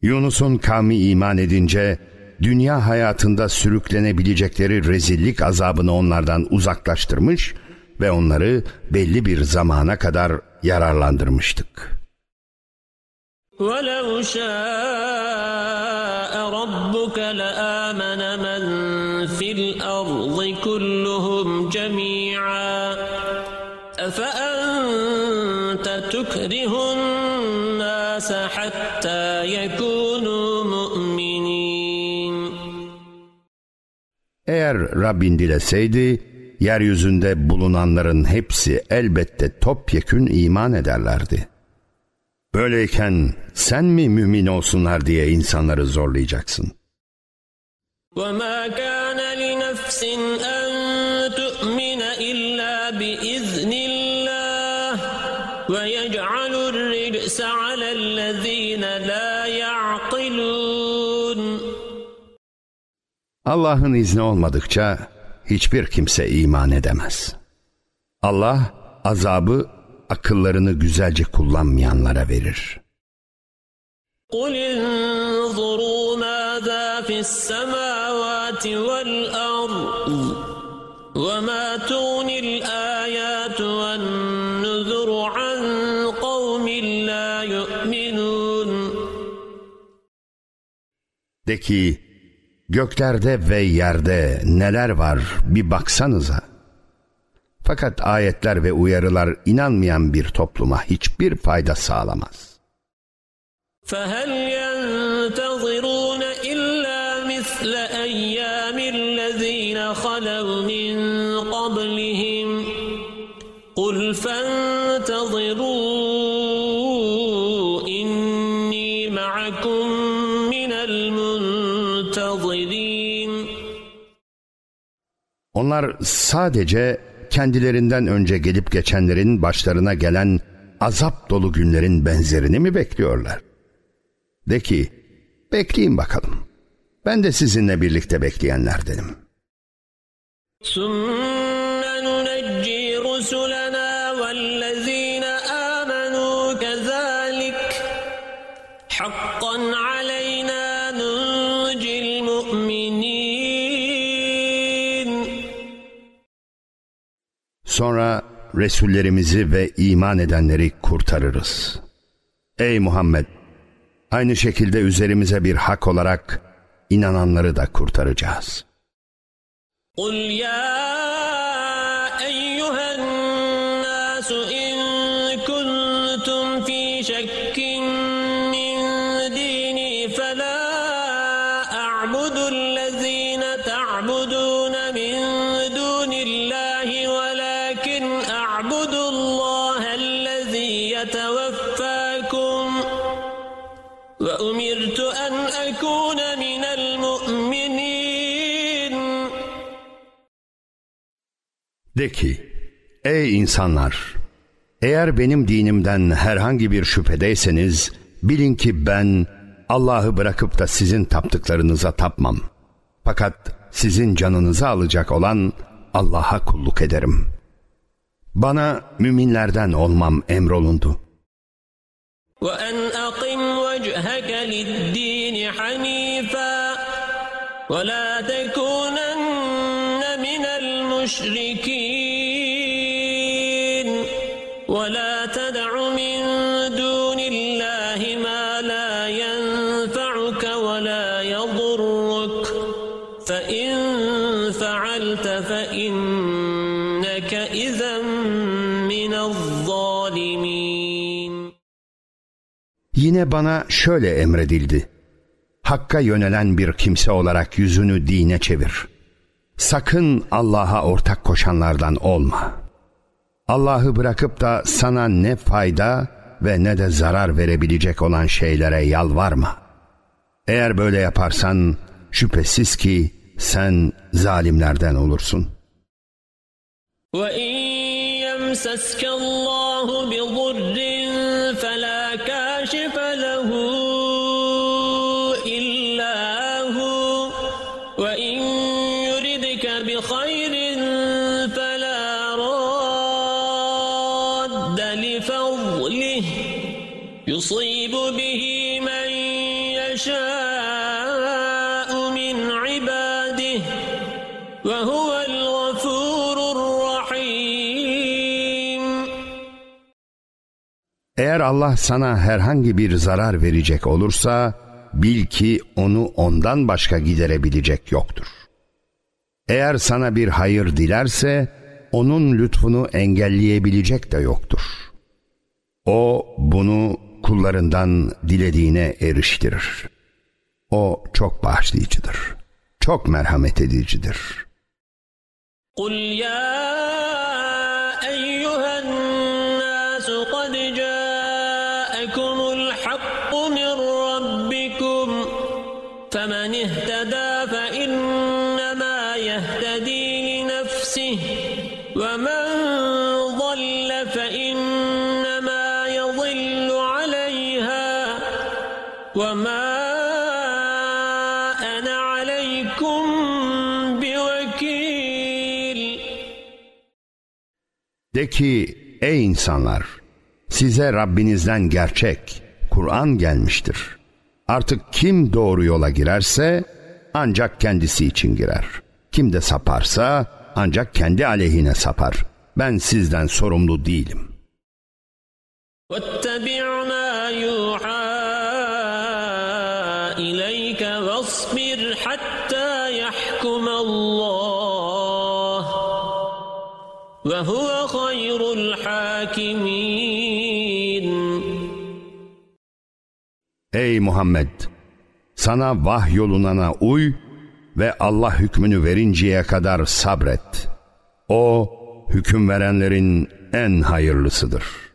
Yunus'un kavmi iman edince dünya hayatında sürüklenebilecekleri rezillik azabını onlardan uzaklaştırmış ve onları belli bir zamana kadar yararlandırmıştık. ولو شاء ربك لآمن من في الأرض كلهم جميعا أفأنت تكره الناس حتى يكونوا مؤمنين Eğer Rabbin dileseydi, yeryüzünde bulunanların hepsi elbette topyekün iman ederlerdi. Böyleyken sen mi mümin olsunlar diye insanları zorlayacaksın? وما كان لنفس أن تؤمن إلا بإذن الله ويجعل الرجس على الذين لا يعقلون Allah'ın izni olmadıkça hiçbir kimse iman edemez. Allah azabı akıllarını güzelce kullanmayanlara verir. قل انظروا ماذا في السماوات والأرض وما تغني الآيات والنذر عن قوم لا يؤمنون De ki, göklerde ve yerde neler var bir baksanıza. Fakat ayetler ve uyarılar inanmayan bir topluma hiçbir fayda sağlamaz. فهل خلوا من قبلهم قل فانتظروا إني معكم من المنتظرين Onlar sadece kendilerinden önce gelip geçenlerin başlarına gelen azap dolu günlerin benzerini mi bekliyorlar? De ki, bekleyin bakalım. Ben de sizinle birlikte bekleyenlerdenim. ثم ننجي رسلنا والذين آمنوا كذلك حقا علينا ننجي المؤمنين Sonra Resullerimizi ve iman edenleri kurtarırız. Ey Muhammed! Aynı şekilde üzerimize bir hak olarak inananları da kurtaracağız. قل يا De ki, ey insanlar! Eğer benim dinimden herhangi bir şüphedeyseniz, bilin ki ben Allah'ı bırakıp da sizin taptıklarınıza tapmam. Fakat sizin canınızı alacak olan Allah'a kulluk ederim. Bana müminlerden olmam emrolundu. وأن أقم وجهك للدين حنيفا ولا تكونن من المشركين ولا تدع من دون الله ما لا ينفعك ولا يضرك فإن فعلت فإنك إذا من الظالمين Yine bana şöyle emredildi. Hakka yönelen bir kimse olarak yüzünü dine çevir. Sakın Allah'a ortak koşanlardan olma. Allah'ı bırakıp da sana ne fayda ve ne de zarar verebilecek olan şeylere yalvarma. Eğer böyle yaparsan şüphesiz ki sen zalimlerden olursun. وَاِنْ يَمْسَسْكَ اللّٰهُ بِضُرٍّ فَلَا كَاشِفَ لَهُ Allah sana herhangi bir zarar verecek olursa bil ki onu ondan başka giderebilecek yoktur. Eğer sana bir hayır dilerse onun lütfunu engelleyebilecek de yoktur. O bunu kullarından dilediğine eriştirir. O çok bağışlayıcıdır. Çok merhamet edicidir. قل يا De ki ey insanlar size Rabbinizden gerçek Kur'an gelmiştir. Artık kim doğru yola girerse ancak kendisi için girer. Kim de saparsa ancak kendi aleyhine sapar. Ben sizden sorumlu değilim. واتبع ما يوحى إليك واصبر حتى يحكم الله وهو خير الحاكمين Ey Muhammed! Sana vahyolunana uy ve Allah hükmünü verinceye kadar sabret. O hüküm verenlerin en hayırlısıdır.''